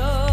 love.